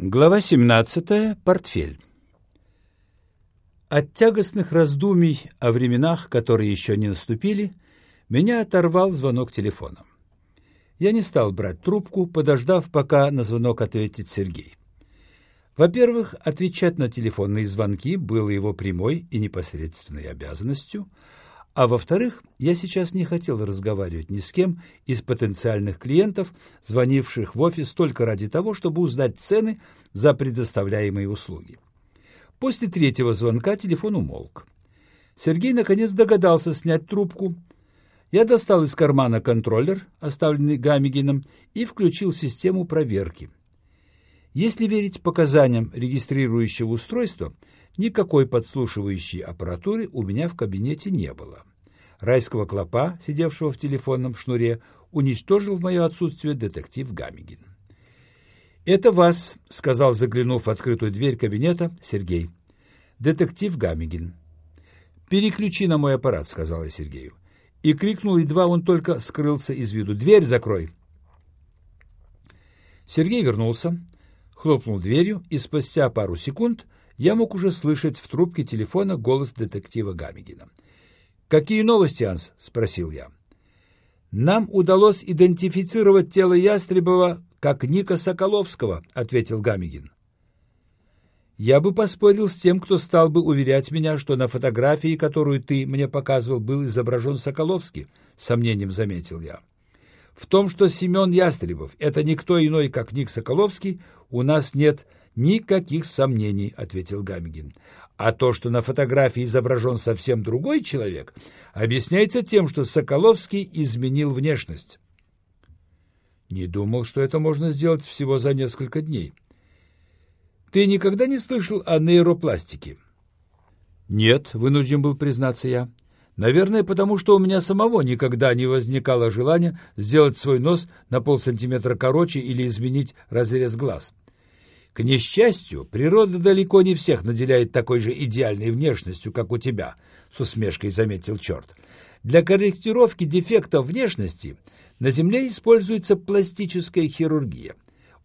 Глава 17. Портфель. От тягостных раздумий о временах, которые еще не наступили, меня оторвал звонок телефона. Я не стал брать трубку, подождав, пока на звонок ответит Сергей. Во-первых, отвечать на телефонные звонки было его прямой и непосредственной обязанностью – а во-вторых, я сейчас не хотел разговаривать ни с кем из потенциальных клиентов, звонивших в офис только ради того, чтобы узнать цены за предоставляемые услуги. После третьего звонка телефон умолк. Сергей наконец догадался снять трубку. Я достал из кармана контроллер, оставленный Гамигином, и включил систему проверки. Если верить показаниям регистрирующего устройства, никакой подслушивающей аппаратуры у меня в кабинете не было райского клопа, сидевшего в телефонном шнуре, уничтожил в мое отсутствие детектив Гамигин. «Это вас», — сказал, заглянув в открытую дверь кабинета, Сергей. «Детектив Гамигин». «Переключи на мой аппарат», — сказал я Сергею. И крикнул, едва он только скрылся из виду. «Дверь закрой!» Сергей вернулся, хлопнул дверью, и спустя пару секунд я мог уже слышать в трубке телефона голос детектива Гамигина. «Какие новости, Анс?» — спросил я. «Нам удалось идентифицировать тело Ястребова как Ника Соколовского», — ответил Гамигин. «Я бы поспорил с тем, кто стал бы уверять меня, что на фотографии, которую ты мне показывал, был изображен Соколовский», — сомнением заметил я. «В том, что Семен Ястребов — это никто иной, как Ник Соколовский, у нас нет никаких сомнений», — ответил Гамигин. А то, что на фотографии изображен совсем другой человек, объясняется тем, что Соколовский изменил внешность. Не думал, что это можно сделать всего за несколько дней. Ты никогда не слышал о нейропластике? Нет, вынужден был признаться я. Наверное, потому что у меня самого никогда не возникало желания сделать свой нос на полсантиметра короче или изменить разрез глаз. К несчастью, природа далеко не всех наделяет такой же идеальной внешностью, как у тебя, — с усмешкой заметил черт. Для корректировки дефектов внешности на Земле используется пластическая хирургия.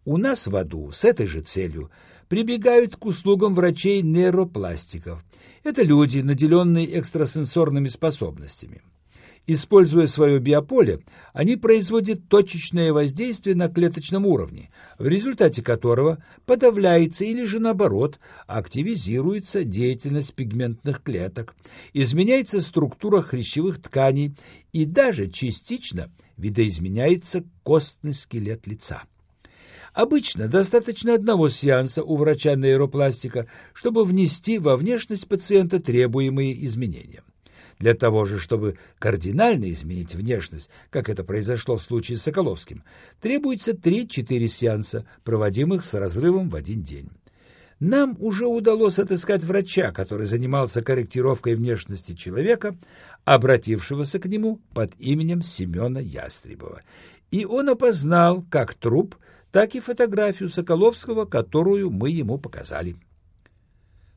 У нас в аду с этой же целью прибегают к услугам врачей-нейропластиков. Это люди, наделенные экстрасенсорными способностями. Используя свое биополе, они производят точечное воздействие на клеточном уровне, в результате которого подавляется или же наоборот активизируется деятельность пигментных клеток, изменяется структура хрящевых тканей и даже частично видоизменяется костный скелет лица. Обычно достаточно одного сеанса у врача нейропластика, чтобы внести во внешность пациента требуемые изменения. Для того же, чтобы кардинально изменить внешность, как это произошло в случае с Соколовским, требуется 3-4 сеанса, проводимых с разрывом в один день. Нам уже удалось отыскать врача, который занимался корректировкой внешности человека, обратившегося к нему под именем Семена Ястребова. И он опознал как труп, так и фотографию Соколовского, которую мы ему показали.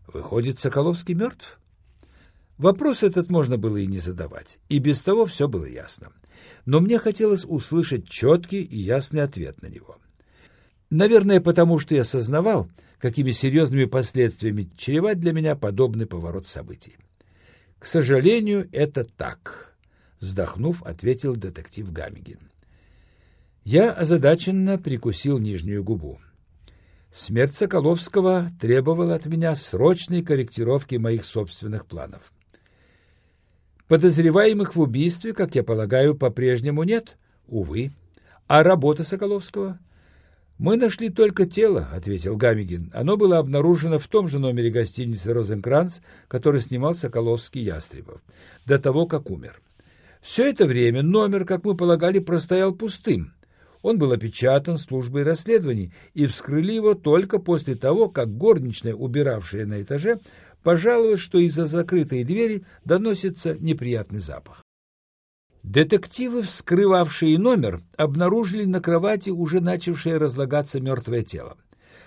Выходит, Соколовский мертв? Вопрос этот можно было и не задавать, и без того все было ясно. Но мне хотелось услышать четкий и ясный ответ на него. Наверное, потому что я осознавал, какими серьезными последствиями чреват для меня подобный поворот событий. «К сожалению, это так», — вздохнув, ответил детектив Гамигин. Я озадаченно прикусил нижнюю губу. Смерть Соколовского требовала от меня срочной корректировки моих собственных планов. Подозреваемых в убийстве, как я полагаю, по-прежнему нет? Увы. А работа Соколовского? Мы нашли только тело, ответил Гамигин. Оно было обнаружено в том же номере гостиницы Розенкранц, который снимал Соколовский Ястребов, до того, как умер. Все это время номер, как мы полагали, простоял пустым. Он был опечатан службой расследований, и вскрыли его только после того, как горничная, убиравшая на этаже, пожаловалась, что из-за закрытой двери доносится неприятный запах. Детективы, вскрывавшие номер, обнаружили на кровати уже начавшее разлагаться мертвое тело.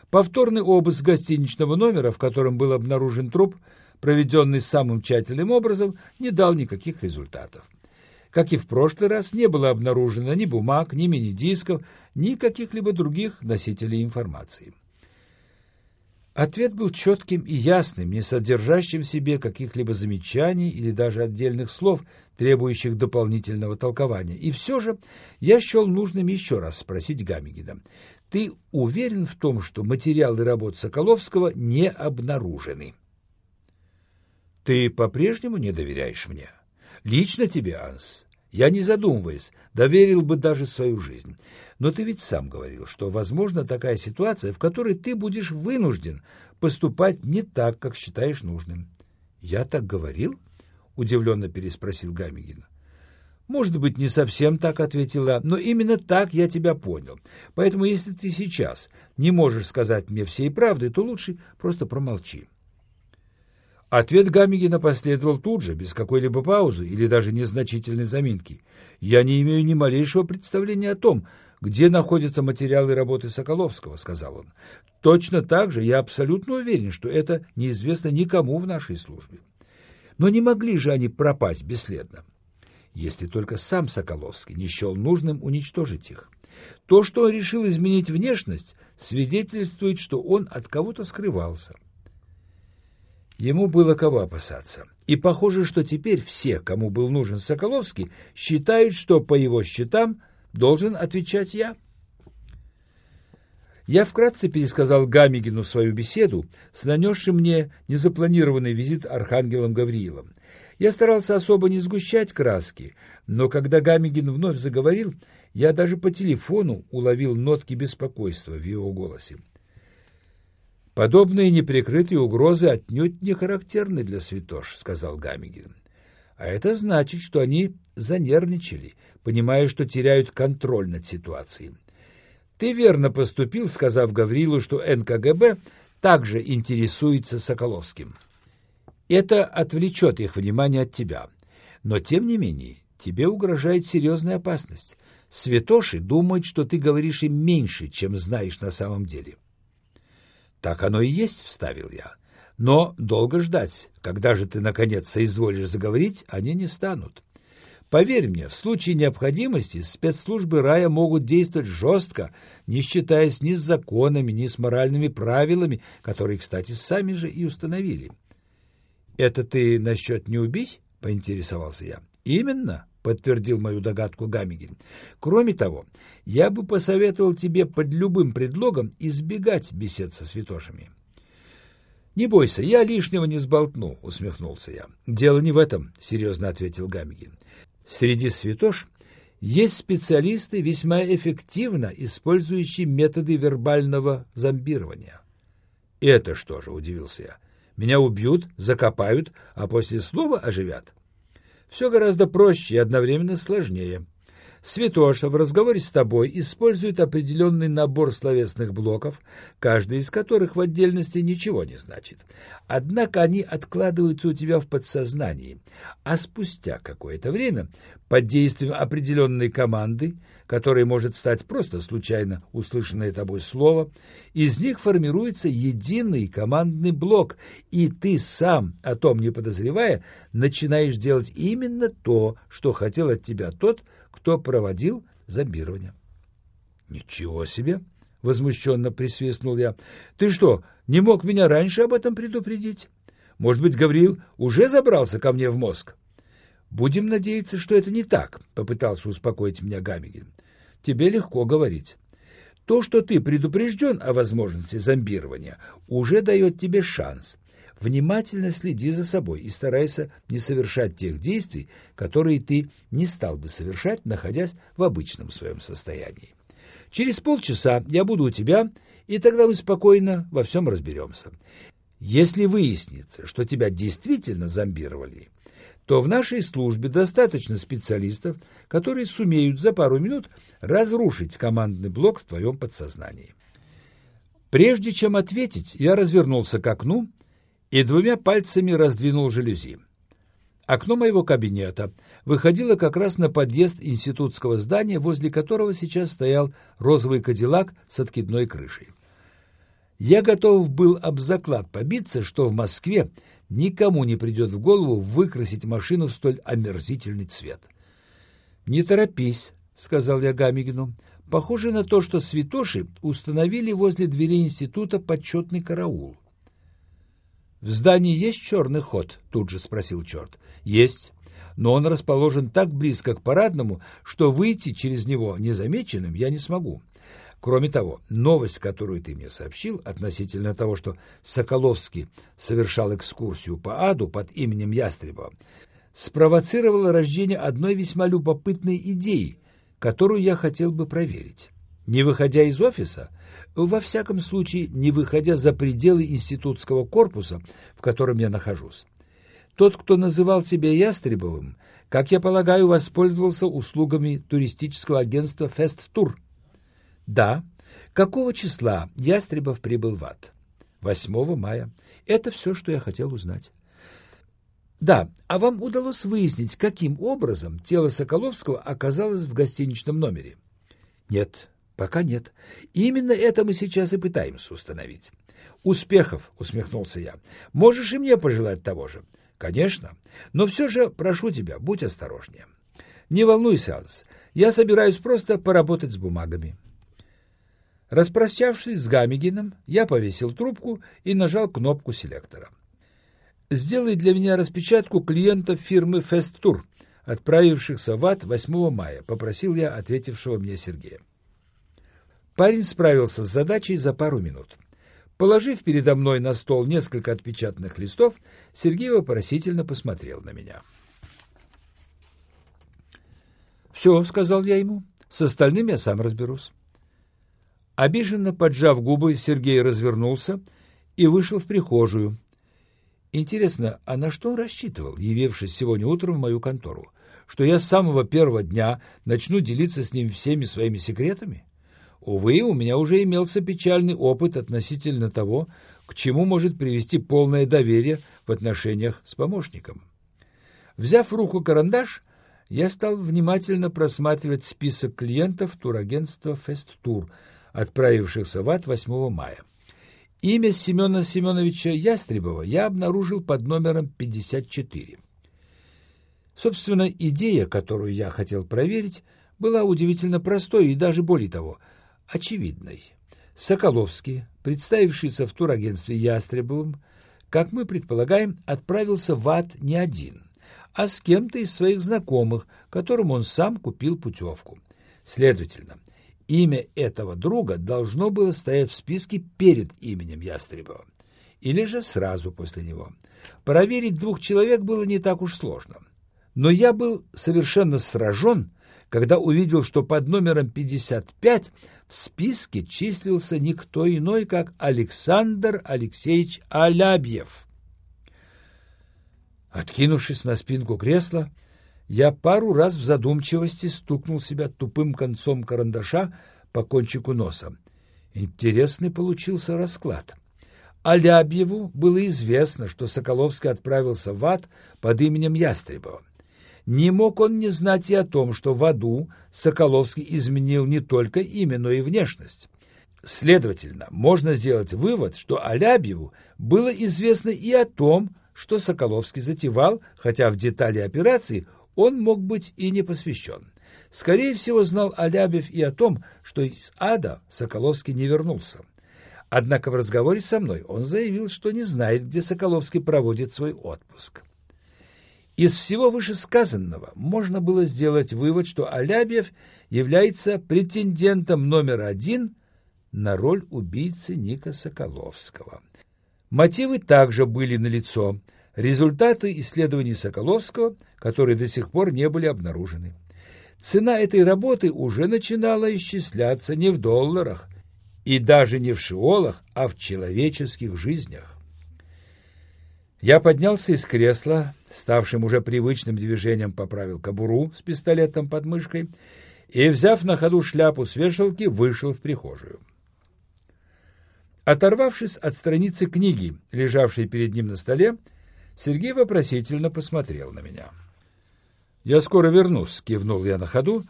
Повторный обыск гостиничного номера, в котором был обнаружен труп, проведенный самым тщательным образом, не дал никаких результатов. Как и в прошлый раз, не было обнаружено ни бумаг, ни мини-дисков, ни каких-либо других носителей информации. Ответ был четким и ясным, не содержащим в себе каких-либо замечаний или даже отдельных слов, требующих дополнительного толкования. И все же я счел нужным еще раз спросить Гамигина. Ты уверен в том, что материалы работ Соколовского не обнаружены? Ты по-прежнему не доверяешь мне? Лично тебе, Анс. Я, не задумываясь, доверил бы даже свою жизнь. Но ты ведь сам говорил, что возможна такая ситуация, в которой ты будешь вынужден поступать не так, как считаешь нужным. Я так говорил? удивленно переспросил Гамигин. «Может быть, не совсем так», — ответила, — «но именно так я тебя понял. Поэтому, если ты сейчас не можешь сказать мне всей правды, то лучше просто промолчи». Ответ Гамигина последовал тут же, без какой-либо паузы или даже незначительной заминки. «Я не имею ни малейшего представления о том, где находятся материалы работы Соколовского», — сказал он. «Точно так же я абсолютно уверен, что это неизвестно никому в нашей службе. Но не могли же они пропасть бесследно, если только сам Соколовский не счел нужным уничтожить их. То, что он решил изменить внешность, свидетельствует, что он от кого-то скрывался». Ему было кого опасаться. И похоже, что теперь все, кому был нужен Соколовский, считают, что по его счетам должен отвечать я. Я вкратце пересказал Гамигину свою беседу с нанесшим мне незапланированный визит архангелом Гавриилом. Я старался особо не сгущать краски, но когда Гамигин вновь заговорил, я даже по телефону уловил нотки беспокойства в его голосе. Подобные неприкрытые угрозы отнюдь не характерны для святош, сказал Гамигин. А это значит, что они занервничали, понимая, что теряют контроль над ситуацией. Ты верно поступил, сказав Гаврилу, что НКГБ также интересуется Соколовским. Это отвлечет их внимание от тебя. Но, тем не менее, тебе угрожает серьезная опасность. Святоши думают, что ты говоришь им меньше, чем знаешь на самом деле. — так оно и есть, вставил я. Но долго ждать, когда же ты, наконец, соизволишь заговорить, они не станут. Поверь мне, в случае необходимости спецслужбы рая могут действовать жестко, не считаясь ни с законами, ни с моральными правилами, которые, кстати, сами же и установили. «Это ты насчет не убить?» — поинтересовался я. «Именно», — подтвердил мою догадку Гамигин. «Кроме того, я бы посоветовал тебе под любым предлогом избегать бесед со святошами». «Не бойся, я лишнего не сболтну», — усмехнулся я. «Дело не в этом», — серьезно ответил Гамигин. «Среди святош есть специалисты, весьма эффективно использующие методы вербального зомбирования». «Это что же?» — удивился я. «Меня убьют, закопают, а после слова оживят». Все гораздо проще и одновременно сложнее. Святоша в разговоре с тобой использует определенный набор словесных блоков, каждый из которых в отдельности ничего не значит. Однако они откладываются у тебя в подсознании, а спустя какое-то время, под действием определенной команды, которой может стать просто случайно услышанное тобой слово, из них формируется единый командный блок, и ты сам, о том не подозревая, начинаешь делать именно то, что хотел от тебя тот, кто проводил зомбирование. «Ничего себе!» — возмущенно присвистнул я. «Ты что, не мог меня раньше об этом предупредить? Может быть, Гавриил уже забрался ко мне в мозг?» «Будем надеяться, что это не так», — попытался успокоить меня Гамигин. «Тебе легко говорить. То, что ты предупрежден о возможности зомбирования, уже дает тебе шанс. Внимательно следи за собой и старайся не совершать тех действий, которые ты не стал бы совершать, находясь в обычном своем состоянии. Через полчаса я буду у тебя, и тогда мы спокойно во всем разберемся. Если выяснится, что тебя действительно зомбировали, то в нашей службе достаточно специалистов, которые сумеют за пару минут разрушить командный блок в твоем подсознании. Прежде чем ответить, я развернулся к окну и двумя пальцами раздвинул жалюзи. Окно моего кабинета выходило как раз на подъезд институтского здания, возле которого сейчас стоял розовый кадиллак с откидной крышей. Я готов был об заклад побиться, что в Москве никому не придет в голову выкрасить машину в столь омерзительный цвет. «Не торопись», — сказал я Гамигину. «Похоже на то, что святоши установили возле двери института почетный караул». «В здании есть черный ход?» — тут же спросил черт. «Есть, но он расположен так близко к парадному, что выйти через него незамеченным я не смогу. Кроме того, новость, которую ты мне сообщил относительно того, что Соколовский совершал экскурсию по аду под именем Ястребова, спровоцировала рождение одной весьма любопытной идеи, которую я хотел бы проверить. Не выходя из офиса, во всяком случае не выходя за пределы институтского корпуса, в котором я нахожусь. Тот, кто называл себя Ястребовым, как я полагаю, воспользовался услугами туристического агентства «Фест Тур». Да. Какого числа Ястребов прибыл в ад? 8 мая. Это все, что я хотел узнать. Да, а вам удалось выяснить, каким образом тело Соколовского оказалось в гостиничном номере? Нет, пока нет. Именно это мы сейчас и пытаемся установить. Успехов, усмехнулся я. Можешь и мне пожелать того же. Конечно, но все же прошу тебя, будь осторожнее. Не волнуйся, Анс, я собираюсь просто поработать с бумагами. Распрощавшись с Гамигином, я повесил трубку и нажал кнопку селектора. «Сделай для меня распечатку клиентов фирмы «Фест-Тур», отправившихся в ад 8 мая», — попросил я ответившего мне Сергея. Парень справился с задачей за пару минут. Положив передо мной на стол несколько отпечатанных листов, Сергей вопросительно посмотрел на меня. «Все», — сказал я ему, — «с остальным я сам разберусь». Обиженно поджав губы, Сергей развернулся и вышел в прихожую. Интересно, а на что он рассчитывал, явившись сегодня утром в мою контору? Что я с самого первого дня начну делиться с ним всеми своими секретами? Увы, у меня уже имелся печальный опыт относительно того, к чему может привести полное доверие в отношениях с помощником. Взяв в руку карандаш, я стал внимательно просматривать список клиентов турагентства «Фест-Тур», отправившихся в ад 8 мая. Имя Семена Семеновича Ястребова я обнаружил под номером 54. Собственно, идея, которую я хотел проверить, была удивительно простой и даже более того, очевидной. Соколовский, представившийся в турагентстве Ястребовым, как мы предполагаем, отправился в ад не один, а с кем-то из своих знакомых, которым он сам купил путевку. Следовательно, Имя этого друга должно было стоять в списке перед именем Ястребова. Или же сразу после него. Проверить двух человек было не так уж сложно. Но я был совершенно сражен, когда увидел, что под номером 55 в списке числился никто иной, как Александр Алексеевич Алябьев. Откинувшись на спинку кресла, я пару раз в задумчивости стукнул себя тупым концом карандаша по кончику носа. Интересный получился расклад. Алябьеву было известно, что Соколовский отправился в ад под именем Ястребова. Не мог он не знать и о том, что в аду Соколовский изменил не только имя, но и внешность. Следовательно, можно сделать вывод, что Алябьеву было известно и о том, что Соколовский затевал, хотя в детали операции он мог быть и не посвящен. Скорее всего, знал Алябьев и о том, что из ада Соколовский не вернулся. Однако в разговоре со мной он заявил, что не знает, где Соколовский проводит свой отпуск. Из всего вышесказанного можно было сделать вывод, что Алябьев является претендентом номер один на роль убийцы Ника Соколовского. Мотивы также были налицо – результаты исследований Соколовского, которые до сих пор не были обнаружены. Цена этой работы уже начинала исчисляться не в долларах и даже не в шиолах, а в человеческих жизнях. Я поднялся из кресла, ставшим уже привычным движением поправил кобуру с пистолетом под мышкой и, взяв на ходу шляпу с вешалки, вышел в прихожую. Оторвавшись от страницы книги, лежавшей перед ним на столе, Сергей вопросительно посмотрел на меня. «Я скоро вернусь», — кивнул я на ходу,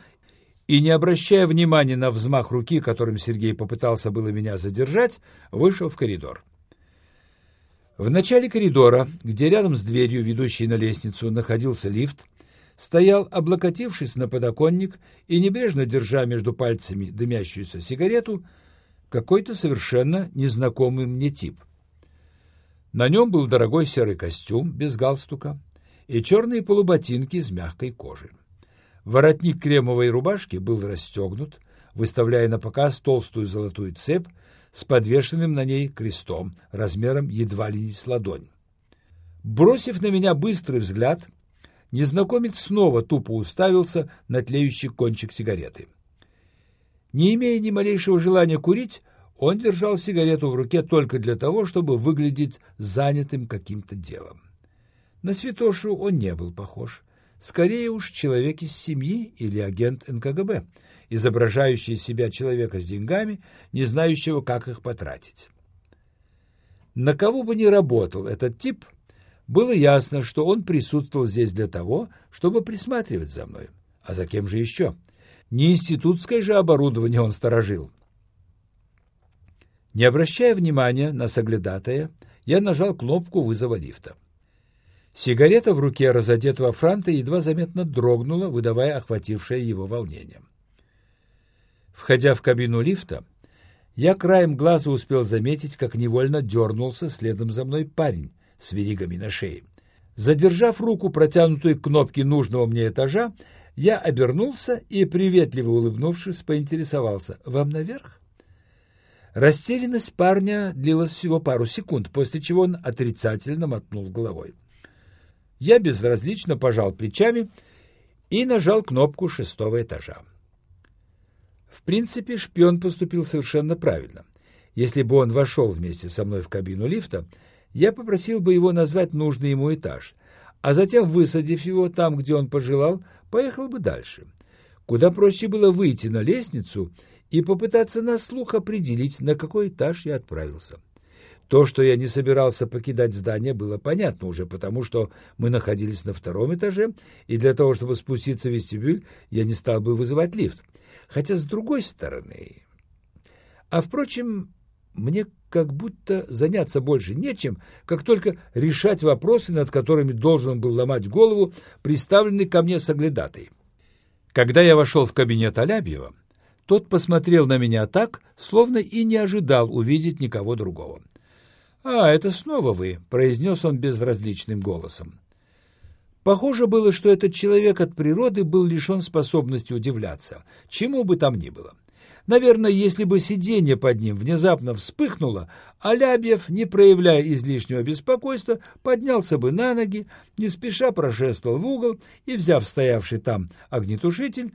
и, не обращая внимания на взмах руки, которым Сергей попытался было меня задержать, вышел в коридор. В начале коридора, где рядом с дверью, ведущей на лестницу, находился лифт, стоял, облокотившись на подоконник и небрежно держа между пальцами дымящуюся сигарету, какой-то совершенно незнакомый мне тип. На нем был дорогой серый костюм без галстука и черные полуботинки из мягкой кожи. Воротник кремовой рубашки был расстегнут, выставляя на показ толстую золотую цепь с подвешенным на ней крестом размером едва ли не с ладонь. Бросив на меня быстрый взгляд, незнакомец снова тупо уставился на тлеющий кончик сигареты. Не имея ни малейшего желания курить, он держал сигарету в руке только для того, чтобы выглядеть занятым каким-то делом. На святошу он не был похож. Скорее уж человек из семьи или агент НКГБ, изображающий себя человека с деньгами, не знающего, как их потратить. На кого бы ни работал этот тип, было ясно, что он присутствовал здесь для того, чтобы присматривать за мной. А за кем же еще? Не институтское же оборудование он сторожил. Не обращая внимания на соглядатая, я нажал кнопку вызова лифта. Сигарета в руке разодетого франта едва заметно дрогнула, выдавая охватившее его волнение. Входя в кабину лифта, я краем глаза успел заметить, как невольно дернулся следом за мной парень с веригами на шее. Задержав руку, протянутую к кнопке нужного мне этажа, я обернулся и, приветливо улыбнувшись, поинтересовался. «Вам наверх?» Растерянность парня длилась всего пару секунд, после чего он отрицательно мотнул головой. Я безразлично пожал плечами и нажал кнопку шестого этажа. В принципе, шпион поступил совершенно правильно. Если бы он вошел вместе со мной в кабину лифта, я попросил бы его назвать нужный ему этаж, а затем, высадив его там, где он пожелал, поехал бы дальше. Куда проще было выйти на лестницу и попытаться на слух определить, на какой этаж я отправился. То, что я не собирался покидать здание, было понятно уже, потому что мы находились на втором этаже, и для того, чтобы спуститься в вестибюль, я не стал бы вызывать лифт. Хотя, с другой стороны... А, впрочем, мне как будто заняться больше нечем, как только решать вопросы, над которыми должен был ломать голову представленный ко мне соглядатой. Когда я вошел в кабинет Алябьева, тот посмотрел на меня так, словно и не ожидал увидеть никого другого. «А, это снова вы», — произнес он безразличным голосом. Похоже было, что этот человек от природы был лишен способности удивляться, чему бы там ни было. Наверное, если бы сиденье под ним внезапно вспыхнуло, Алябьев, не проявляя излишнего беспокойства, поднялся бы на ноги, не спеша прошествовал в угол и, взяв стоявший там огнетушитель,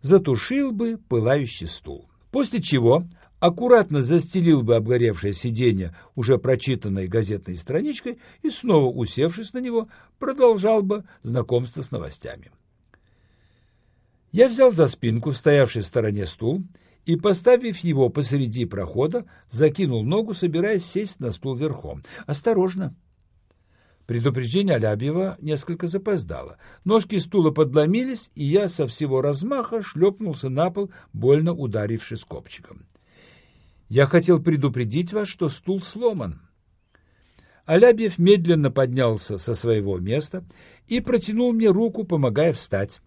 затушил бы пылающий стул. После чего аккуратно застелил бы обгоревшее сиденье уже прочитанной газетной страничкой и, снова усевшись на него, продолжал бы знакомство с новостями. Я взял за спинку стоявший в стороне стул и, поставив его посреди прохода, закинул ногу, собираясь сесть на стул верхом. «Осторожно!» Предупреждение Алябьева несколько запоздало. Ножки стула подломились, и я со всего размаха шлепнулся на пол, больно ударившись копчиком. Я хотел предупредить вас, что стул сломан. Алябьев медленно поднялся со своего места и протянул мне руку, помогая встать.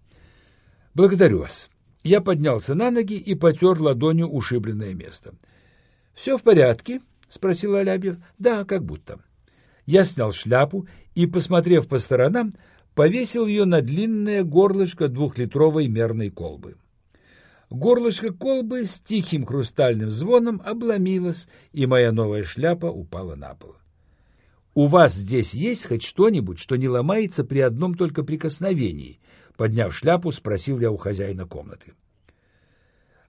«Благодарю вас». Я поднялся на ноги и потер ладонью ушибленное место. «Все в порядке?» — спросил Алябьев. «Да, как будто». Я снял шляпу и, посмотрев по сторонам, повесил ее на длинное горлышко двухлитровой мерной колбы. Горлышко колбы с тихим хрустальным звоном обломилось, и моя новая шляпа упала на пол. «У вас здесь есть хоть что-нибудь, что не ломается при одном только прикосновении?» Подняв шляпу, спросил я у хозяина комнаты.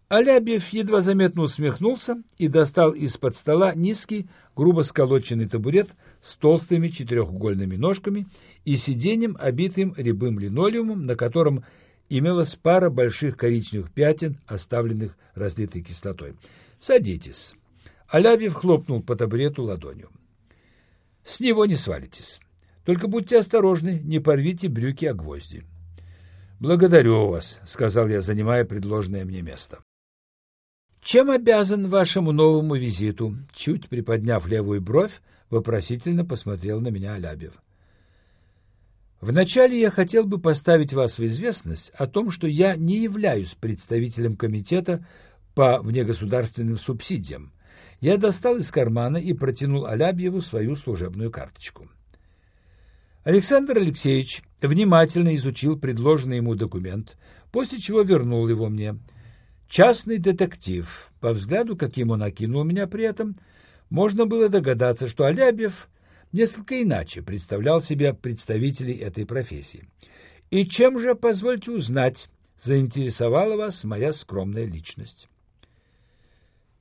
Алябьев едва заметно усмехнулся и достал из-под стола низкий, грубо сколоченный табурет с толстыми четырехугольными ножками и сиденьем, обитым рябым линолеумом, на котором имелась пара больших коричневых пятен, оставленных разлитой кислотой. «Садитесь». Алябьев хлопнул по табурету ладонью. «С него не свалитесь. Только будьте осторожны, не порвите брюки о гвозди». «Благодарю вас», — сказал я, занимая предложенное мне место. «Чем обязан вашему новому визиту?» Чуть приподняв левую бровь, вопросительно посмотрел на меня Алябьев. Вначале я хотел бы поставить вас в известность о том, что я не являюсь представителем комитета по внегосударственным субсидиям. я достал из кармана и протянул Алябьеву свою служебную карточку. Александр Алексеевич внимательно изучил предложенный ему документ, после чего вернул его мне. Частный детектив, по взгляду, каким он окинул меня при этом, можно было догадаться, что Алябьев несколько иначе представлял себя представителей этой профессии. И чем же, позвольте узнать, заинтересовала вас моя скромная личность?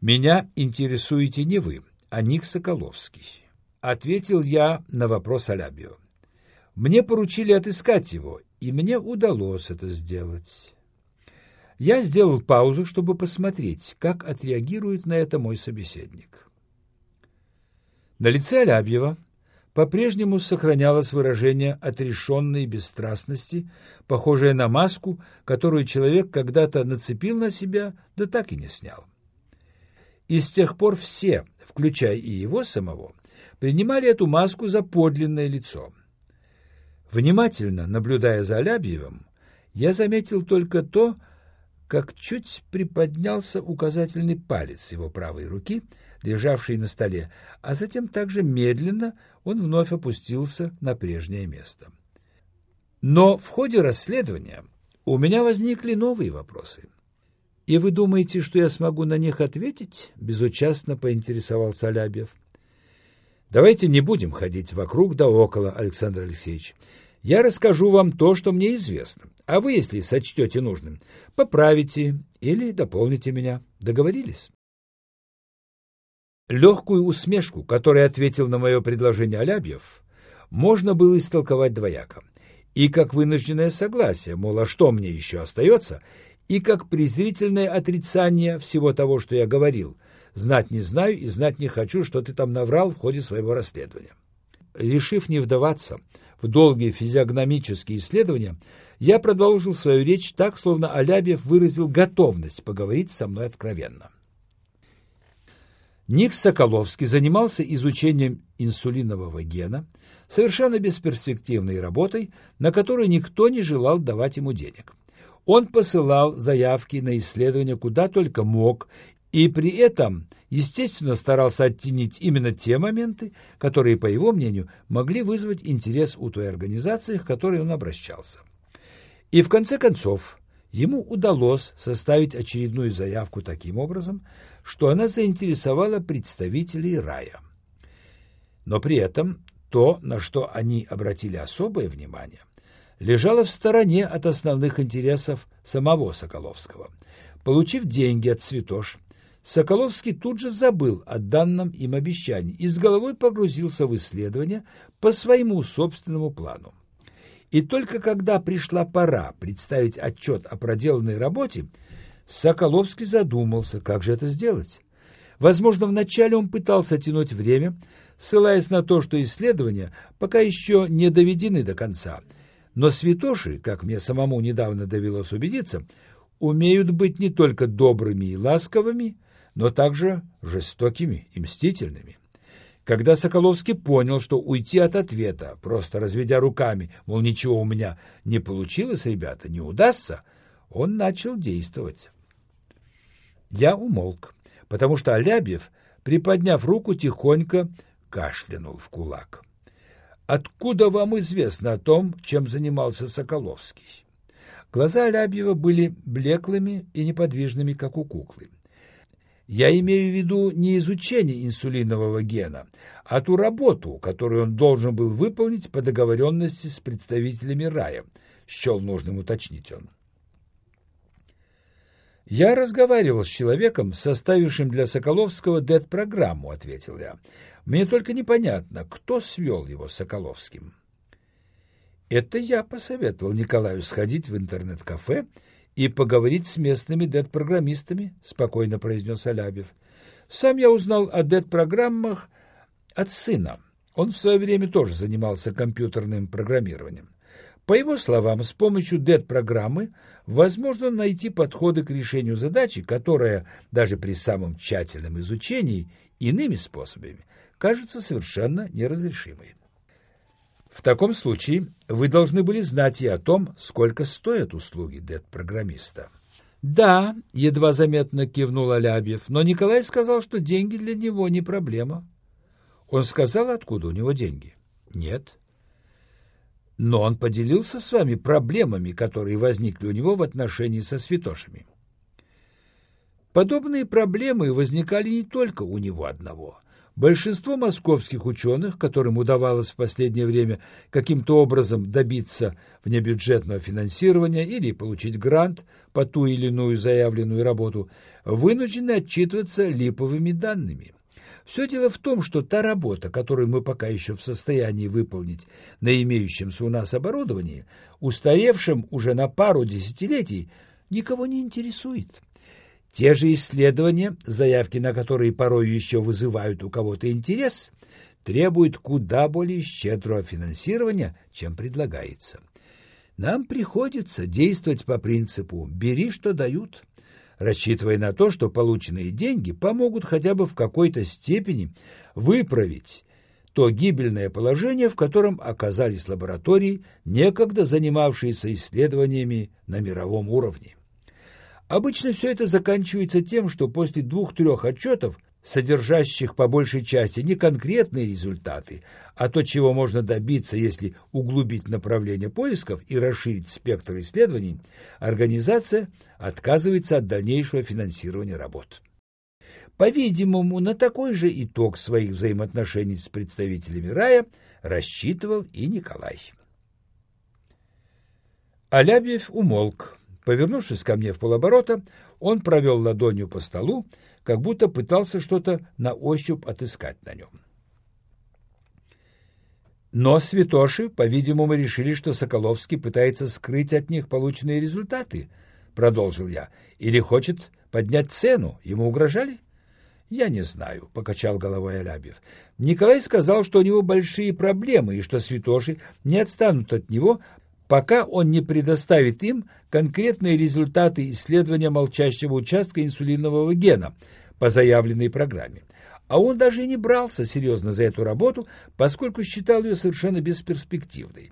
Меня интересуете не вы, а Ник Соколовский, ответил я на вопрос Алябьева. Мне поручили отыскать его, и мне удалось это сделать. Я сделал паузу, чтобы посмотреть, как отреагирует на это мой собеседник. На лице Алябьева по-прежнему сохранялось выражение отрешенной бесстрастности, похожее на маску, которую человек когда-то нацепил на себя, да так и не снял. И с тех пор все, включая и его самого, принимали эту маску за подлинное лицо – Внимательно наблюдая за Алябьевым, я заметил только то, как чуть приподнялся указательный палец его правой руки, лежавший на столе, а затем также медленно он вновь опустился на прежнее место. Но в ходе расследования у меня возникли новые вопросы. «И вы думаете, что я смогу на них ответить?» — безучастно поинтересовался Алябьев. «Давайте не будем ходить вокруг да около, Александр Алексеевич. Я расскажу вам то, что мне известно, а вы, если сочтете нужным, поправите или дополните меня. Договорились? Легкую усмешку, которой ответил на мое предложение Алябьев, можно было истолковать двояко. И как вынужденное согласие, мол, а что мне еще остается, и как презрительное отрицание всего того, что я говорил. Знать не знаю и знать не хочу, что ты там наврал в ходе своего расследования. Решив не вдаваться в долгие физиогномические исследования, я продолжил свою речь так, словно Алябьев выразил готовность поговорить со мной откровенно. Ник Соколовский занимался изучением инсулинового гена, совершенно бесперспективной работой, на которую никто не желал давать ему денег. Он посылал заявки на исследования куда только мог и при этом, естественно, старался оттенить именно те моменты, которые, по его мнению, могли вызвать интерес у той организации, к которой он обращался. И в конце концов, ему удалось составить очередную заявку таким образом, что она заинтересовала представителей рая. Но при этом то, на что они обратили особое внимание, лежало в стороне от основных интересов самого Соколовского. Получив деньги от Цветош, Соколовский тут же забыл о данном им обещании и с головой погрузился в исследование по своему собственному плану. И только когда пришла пора представить отчет о проделанной работе, Соколовский задумался, как же это сделать. Возможно, вначале он пытался тянуть время, ссылаясь на то, что исследования пока еще не доведены до конца. Но святоши, как мне самому недавно довелось убедиться, умеют быть не только добрыми и ласковыми, но также жестокими и мстительными. Когда Соколовский понял, что уйти от ответа, просто разведя руками, мол, ничего у меня не получилось, ребята, не удастся, он начал действовать. Я умолк, потому что Алябьев, приподняв руку, тихонько кашлянул в кулак. «Откуда вам известно о том, чем занимался Соколовский?» Глаза Алябьева были блеклыми и неподвижными, как у куклы. Я имею в виду не изучение инсулинового гена, а ту работу, которую он должен был выполнить по договоренности с представителями рая, счел нужным уточнить он. «Я разговаривал с человеком, составившим для Соколовского ДЭТ-программу», — ответил я. «Мне только непонятно, кто свел его с Соколовским». Это я посоветовал Николаю сходить в интернет-кафе и поговорить с местными дет-программистами, — спокойно произнес Алябьев. Сам я узнал о дет-программах от сына. Он в свое время тоже занимался компьютерным программированием. По его словам, с помощью дет-программы возможно найти подходы к решению задачи, которая даже при самом тщательном изучении иными способами кажется совершенно неразрешимой. В таком случае вы должны были знать и о том, сколько стоят услуги дет-программиста. «Да», — едва заметно кивнул Алябьев, но Николай сказал, что деньги для него не проблема. Он сказал, откуда у него деньги? Нет. Но он поделился с вами проблемами, которые возникли у него в отношении со святошами. Подобные проблемы возникали не только у него одного. Большинство московских ученых, которым удавалось в последнее время каким-то образом добиться внебюджетного финансирования или получить грант по ту или иную заявленную работу, вынуждены отчитываться липовыми данными. Все дело в том, что та работа, которую мы пока еще в состоянии выполнить на имеющемся у нас оборудовании, устаревшем уже на пару десятилетий, никого не интересует. Те же исследования, заявки на которые порой еще вызывают у кого-то интерес, требуют куда более щедрого финансирования, чем предлагается. Нам приходится действовать по принципу «бери, что дают», рассчитывая на то, что полученные деньги помогут хотя бы в какой-то степени выправить то гибельное положение, в котором оказались лаборатории, некогда занимавшиеся исследованиями на мировом уровне. Обычно все это заканчивается тем, что после двух-трех отчетов, содержащих по большей части не конкретные результаты, а то, чего можно добиться, если углубить направление поисков и расширить спектр исследований, организация отказывается от дальнейшего финансирования работ. По-видимому, на такой же итог своих взаимоотношений с представителями рая рассчитывал и Николай. Алябьев умолк. Повернувшись ко мне в полоборота, он провел ладонью по столу, как будто пытался что-то на ощупь отыскать на нем. Но святоши, по-видимому, решили, что Соколовский пытается скрыть от них полученные результаты, продолжил я, или хочет поднять цену. Ему угрожали? Я не знаю, покачал головой Алябьев. Николай сказал, что у него большие проблемы и что святоши не отстанут от него, пока он не предоставит им конкретные результаты исследования молчащего участка инсулинового гена по заявленной программе. А он даже и не брался серьезно за эту работу, поскольку считал ее совершенно бесперспективной.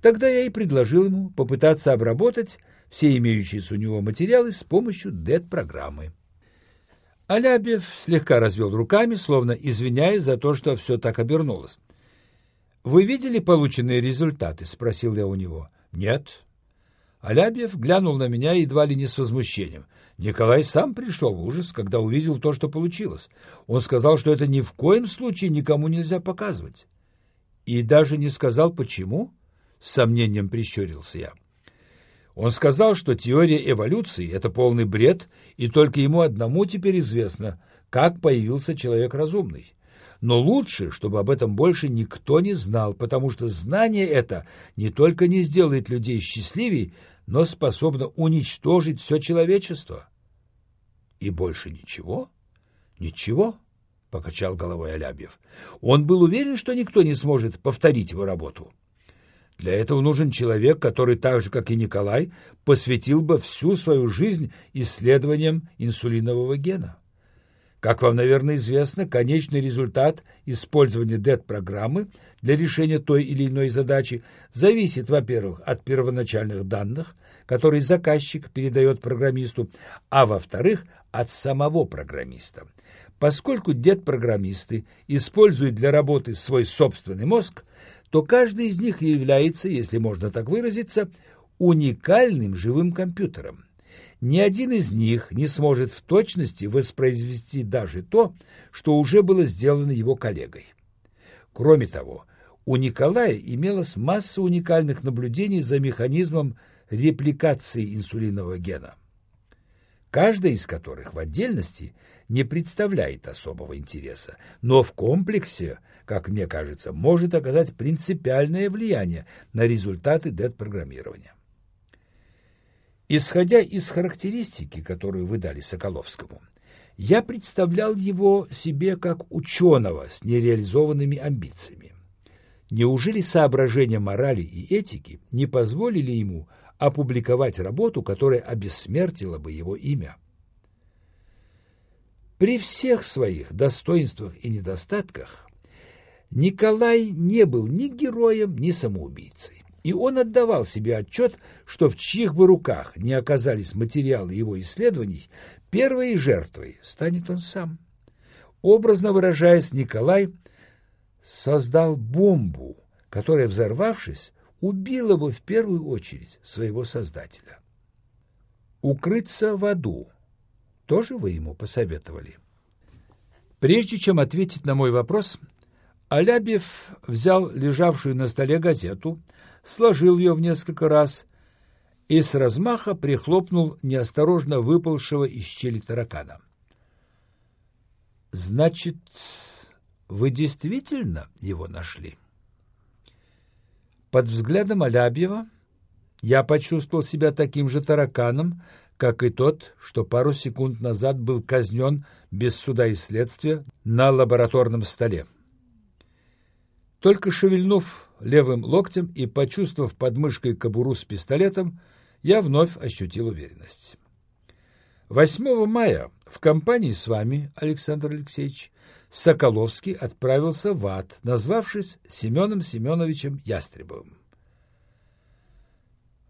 Тогда я и предложил ему попытаться обработать все имеющиеся у него материалы с помощью ДЭТ-программы. Алябьев слегка развел руками, словно извиняясь за то, что все так обернулось. «Вы видели полученные результаты?» — спросил я у него. «Нет». Алябьев глянул на меня едва ли не с возмущением. Николай сам пришел в ужас, когда увидел то, что получилось. Он сказал, что это ни в коем случае никому нельзя показывать. И даже не сказал, почему? С сомнением прищурился я. Он сказал, что теория эволюции — это полный бред, и только ему одному теперь известно, как появился человек разумный. Но лучше, чтобы об этом больше никто не знал, потому что знание это не только не сделает людей счастливее, но способно уничтожить все человечество. И больше ничего? Ничего, — покачал головой Алябьев. Он был уверен, что никто не сможет повторить его работу. Для этого нужен человек, который, так же, как и Николай, посвятил бы всю свою жизнь исследованиям инсулинового гена. Как вам, наверное, известно, конечный результат использования DET-программы для решения той или иной задачи зависит, во-первых, от первоначальных данных, которые заказчик передает программисту, а во-вторых, от самого программиста. Поскольку DET-программисты используют для работы свой собственный мозг, то каждый из них является, если можно так выразиться, уникальным живым компьютером ни один из них не сможет в точности воспроизвести даже то, что уже было сделано его коллегой. Кроме того, у Николая имелась масса уникальных наблюдений за механизмом репликации инсулинового гена, каждая из которых в отдельности не представляет особого интереса, но в комплексе, как мне кажется, может оказать принципиальное влияние на результаты дет-программирования. Исходя из характеристики, которую вы дали Соколовскому, я представлял его себе как ученого с нереализованными амбициями. Неужели соображения морали и этики не позволили ему опубликовать работу, которая обессмертила бы его имя? При всех своих достоинствах и недостатках Николай не был ни героем, ни самоубийцей. И он отдавал себе отчет, что в чьих бы руках не оказались материалы его исследований, первой жертвой станет он сам. Образно выражаясь, Николай создал бомбу, которая, взорвавшись, убила бы в первую очередь своего создателя. Укрыться в аду тоже вы ему посоветовали? Прежде чем ответить на мой вопрос, Алябьев взял лежавшую на столе газету, сложил ее в несколько раз и с размаха прихлопнул неосторожно выпалшего из щели таракана. «Значит, вы действительно его нашли?» Под взглядом Алябьева я почувствовал себя таким же тараканом, как и тот, что пару секунд назад был казнен без суда и следствия на лабораторном столе. Только шевельнув левым локтем и почувствовав подмышкой кобуру с пистолетом, я вновь ощутил уверенность. 8 мая в компании с вами, Александр Алексеевич, Соколовский отправился в ад, назвавшись Семеном Семеновичем Ястребовым.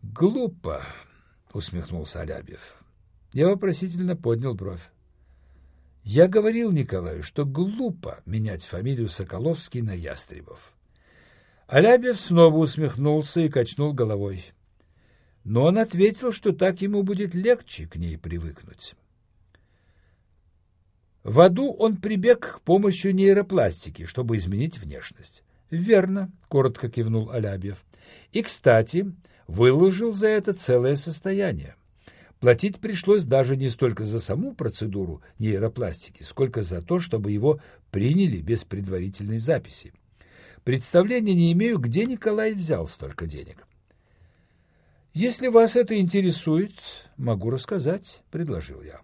«Глупо», — усмехнулся Алябьев. Я вопросительно поднял бровь. Я говорил Николаю, что глупо менять фамилию Соколовский на Ястребов. Алябьев снова усмехнулся и качнул головой. Но он ответил, что так ему будет легче к ней привыкнуть. В аду он прибег к помощи нейропластики, чтобы изменить внешность. «Верно», — коротко кивнул Алябьев. «И, кстати, выложил за это целое состояние. Платить пришлось даже не столько за саму процедуру нейропластики, сколько за то, чтобы его приняли без предварительной записи. Представления не имею, где Николай взял столько денег. «Если вас это интересует, могу рассказать», — предложил я.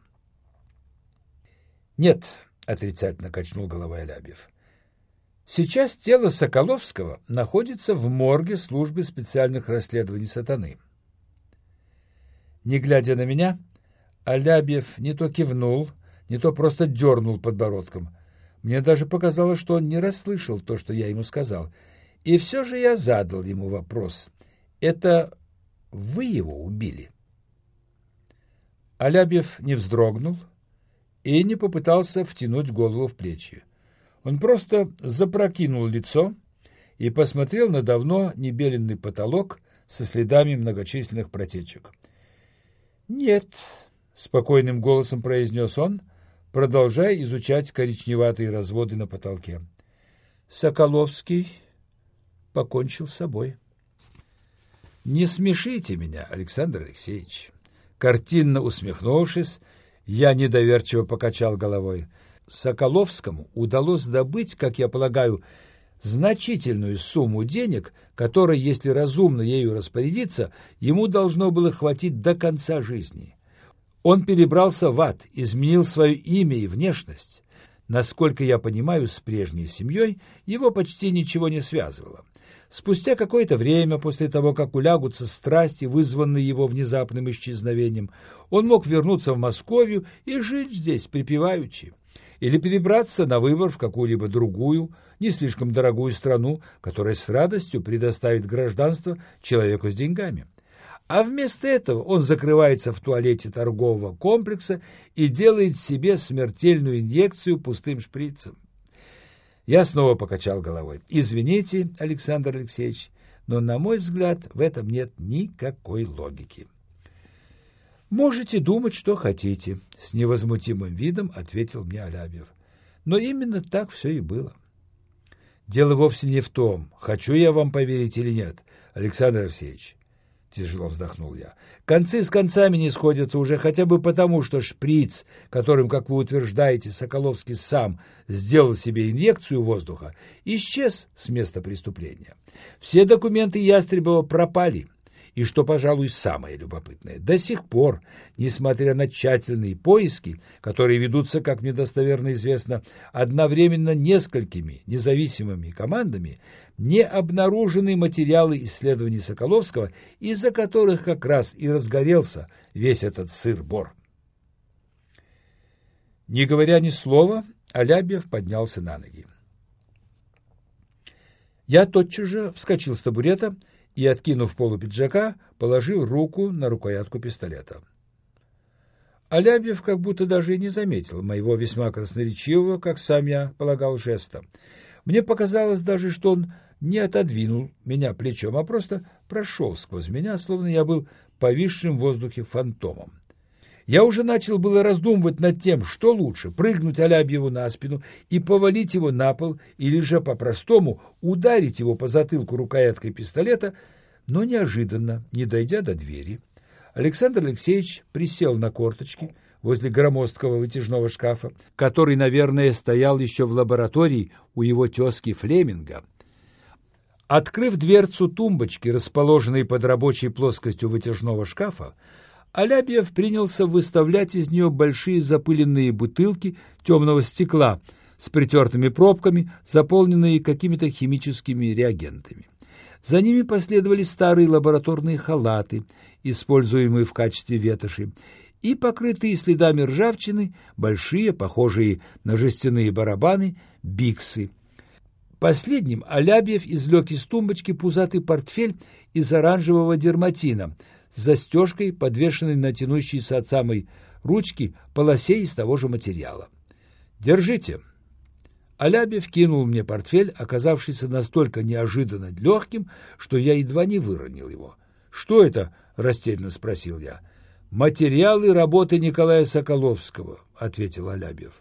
«Нет», — отрицательно качнул головой Алябьев. «Сейчас тело Соколовского находится в морге службы специальных расследований сатаны». Не глядя на меня, Алябьев не то кивнул, не то просто дернул подбородком. Мне даже показалось, что он не расслышал то, что я ему сказал. И все же я задал ему вопрос. «Это вы его убили?» Алябьев не вздрогнул и не попытался втянуть голову в плечи. Он просто запрокинул лицо и посмотрел на давно небеленный потолок со следами многочисленных протечек. «Нет», — спокойным голосом произнес он, продолжая изучать коричневатые разводы на потолке. «Соколовский покончил с собой». «Не смешите меня, Александр Алексеевич». Картинно усмехнувшись, я недоверчиво покачал головой. Соколовскому удалось добыть, как я полагаю, значительную сумму денег, которой, если разумно ею распорядиться, ему должно было хватить до конца жизни. Он перебрался в ад, изменил свое имя и внешность. Насколько я понимаю, с прежней семьей его почти ничего не связывало. Спустя какое-то время после того, как улягутся страсти, вызванные его внезапным исчезновением, он мог вернуться в Московию и жить здесь припеваючи или перебраться на выбор в какую-либо другую, не слишком дорогую страну, которая с радостью предоставит гражданство человеку с деньгами. А вместо этого он закрывается в туалете торгового комплекса и делает себе смертельную инъекцию пустым шприцем. Я снова покачал головой. «Извините, Александр Алексеевич, но, на мой взгляд, в этом нет никакой логики». «Можете думать, что хотите», — с невозмутимым видом ответил мне Алябьев. «Но именно так все и было». «Дело вовсе не в том, хочу я вам поверить или нет, Александр Алексеевич. Тяжело вздохнул я. Концы с концами не сходятся уже хотя бы потому, что шприц, которым, как вы утверждаете, Соколовский сам сделал себе инъекцию воздуха, исчез с места преступления. Все документы Ястребова пропали. И что, пожалуй, самое любопытное, до сих пор, несмотря на тщательные поиски, которые ведутся, как мне достоверно известно, одновременно несколькими независимыми командами, не обнаружены материалы исследований Соколовского, из-за которых как раз и разгорелся весь этот сыр-бор. Не говоря ни слова, Алябьев поднялся на ноги. Я тотчас же вскочил с табурета и, откинув полу пиджака, положил руку на рукоятку пистолета. Алябьев как будто даже и не заметил моего весьма красноречивого, как сам я полагал, жеста. Мне показалось даже, что он не отодвинул меня плечом, а просто прошел сквозь меня, словно я был повисшим в воздухе фантомом. Я уже начал было раздумывать над тем, что лучше – прыгнуть Алябьеву на спину и повалить его на пол, или же по-простому ударить его по затылку рукояткой пистолета, но неожиданно, не дойдя до двери, Александр Алексеевич присел на корточки возле громоздкого вытяжного шкафа, который, наверное, стоял еще в лаборатории у его тезки Флеминга. Открыв дверцу тумбочки, расположенной под рабочей плоскостью вытяжного шкафа, Алябьев принялся выставлять из нее большие запыленные бутылки темного стекла с притертыми пробками, заполненные какими-то химическими реагентами. За ними последовали старые лабораторные халаты, используемые в качестве ветоши, и покрытые следами ржавчины большие, похожие на жестяные барабаны, биксы. Последним Алябьев извлек из тумбочки пузатый портфель из оранжевого дерматина – с застежкой, подвешенной на тянущейся от самой ручки полосе из того же материала. «Держите». Алябьев кинул мне портфель, оказавшийся настолько неожиданно легким, что я едва не выронил его. «Что это?» — растерянно спросил я. «Материалы работы Николая Соколовского», — ответил Алябьев.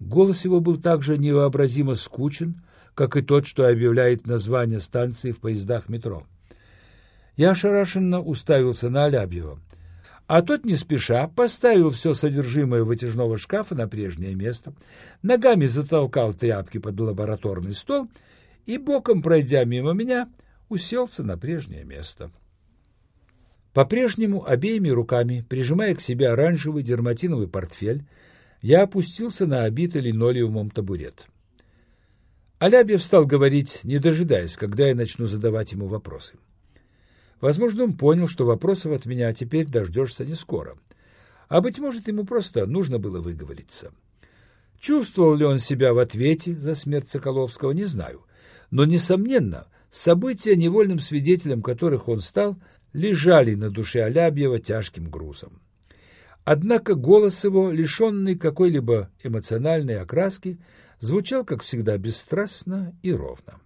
Голос его был также невообразимо скучен, как и тот, что объявляет название станции в поездах метро. Я ошарашенно уставился на Алябьева. А тот не спеша поставил все содержимое вытяжного шкафа на прежнее место, ногами затолкал тряпки под лабораторный стол и, боком пройдя мимо меня, уселся на прежнее место. По-прежнему обеими руками, прижимая к себе оранжевый дерматиновый портфель, я опустился на обитый линолеумом табурет. Алябьев стал говорить, не дожидаясь, когда я начну задавать ему вопросы. Возможно, он понял, что вопросов от меня теперь дождешься не скоро. А, быть может, ему просто нужно было выговориться. Чувствовал ли он себя в ответе за смерть Соколовского, не знаю. Но, несомненно, события, невольным свидетелем которых он стал, лежали на душе Алябьева тяжким грузом. Однако голос его, лишенный какой-либо эмоциональной окраски, звучал, как всегда, бесстрастно и ровно.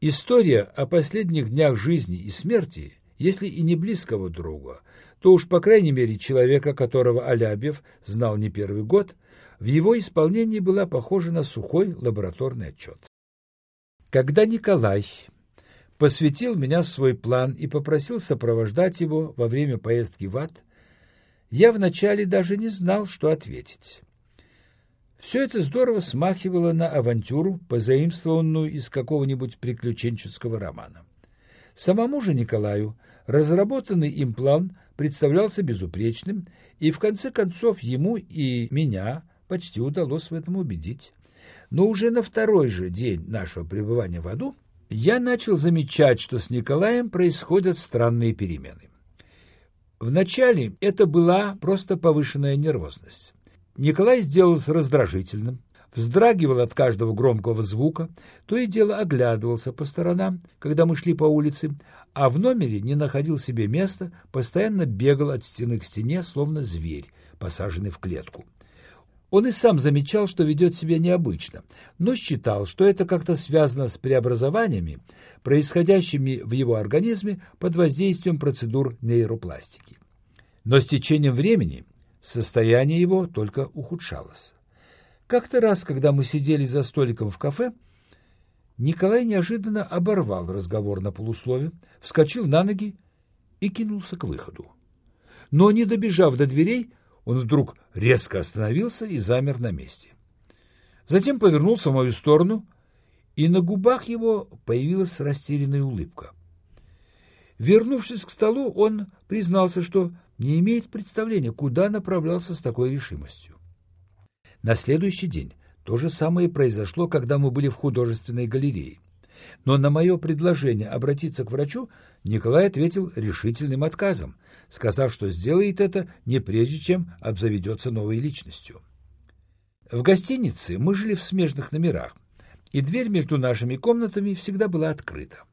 История о последних днях жизни и смерти, если и не близкого друга, то уж, по крайней мере, человека, которого Алябьев знал не первый год, в его исполнении была похожа на сухой лабораторный отчет. Когда Николай посвятил меня в свой план и попросил сопровождать его во время поездки в ад, я вначале даже не знал, что ответить. Все это здорово смахивало на авантюру, позаимствованную из какого-нибудь приключенческого романа. Самому же Николаю разработанный им план представлялся безупречным, и в конце концов ему и меня почти удалось в этом убедить. Но уже на второй же день нашего пребывания в аду я начал замечать, что с Николаем происходят странные перемены. Вначале это была просто повышенная нервозность. Николай сделался раздражительным, вздрагивал от каждого громкого звука, то и дело оглядывался по сторонам, когда мы шли по улице, а в номере не находил себе места, постоянно бегал от стены к стене, словно зверь, посаженный в клетку. Он и сам замечал, что ведет себя необычно, но считал, что это как-то связано с преобразованиями, происходящими в его организме под воздействием процедур нейропластики. Но с течением времени Состояние его только ухудшалось. Как-то раз, когда мы сидели за столиком в кафе, Николай неожиданно оборвал разговор на полуслове, вскочил на ноги и кинулся к выходу. Но, не добежав до дверей, он вдруг резко остановился и замер на месте. Затем повернулся в мою сторону, и на губах его появилась растерянная улыбка. Вернувшись к столу, он признался, что не имеет представления, куда направлялся с такой решимостью. На следующий день то же самое произошло, когда мы были в художественной галерее. Но на мое предложение обратиться к врачу Николай ответил решительным отказом, сказав, что сделает это не прежде, чем обзаведется новой личностью. В гостинице мы жили в смежных номерах, и дверь между нашими комнатами всегда была открыта.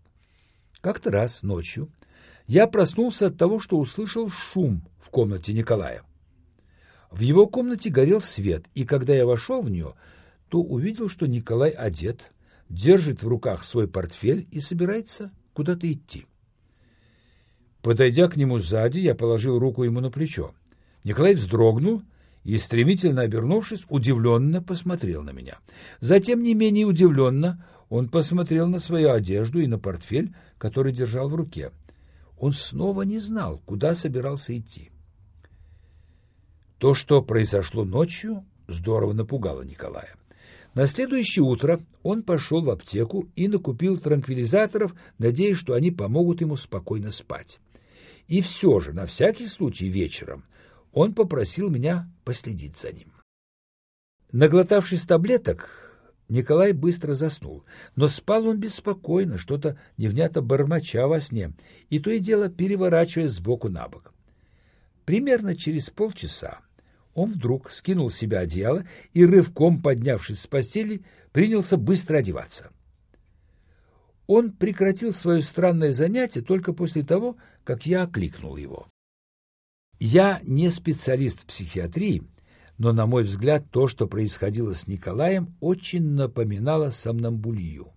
Как-то раз ночью я проснулся от того, что услышал шум в комнате Николая. В его комнате горел свет, и когда я вошел в нее, то увидел, что Николай одет, держит в руках свой портфель и собирается куда-то идти. Подойдя к нему сзади, я положил руку ему на плечо. Николай вздрогнул и, стремительно обернувшись, удивленно посмотрел на меня. Затем, не менее удивленно, он посмотрел на свою одежду и на портфель, который держал в руке. Он снова не знал, куда собирался идти. То, что произошло ночью, здорово напугало Николая. На следующее утро он пошел в аптеку и накупил транквилизаторов, надеясь, что они помогут ему спокойно спать. И все же, на всякий случай вечером, он попросил меня последить за ним. Наглотавшись таблеток, Николай быстро заснул, но спал он беспокойно, что-то невнятно бормоча во сне, и то и дело переворачиваясь сбоку на бок. Примерно через полчаса он вдруг скинул с себя одеяло и, рывком поднявшись с постели, принялся быстро одеваться. Он прекратил свое странное занятие только после того, как я окликнул его. Я не специалист в психиатрии, но, на мой взгляд, то, что происходило с Николаем, очень напоминало сомнамбулию.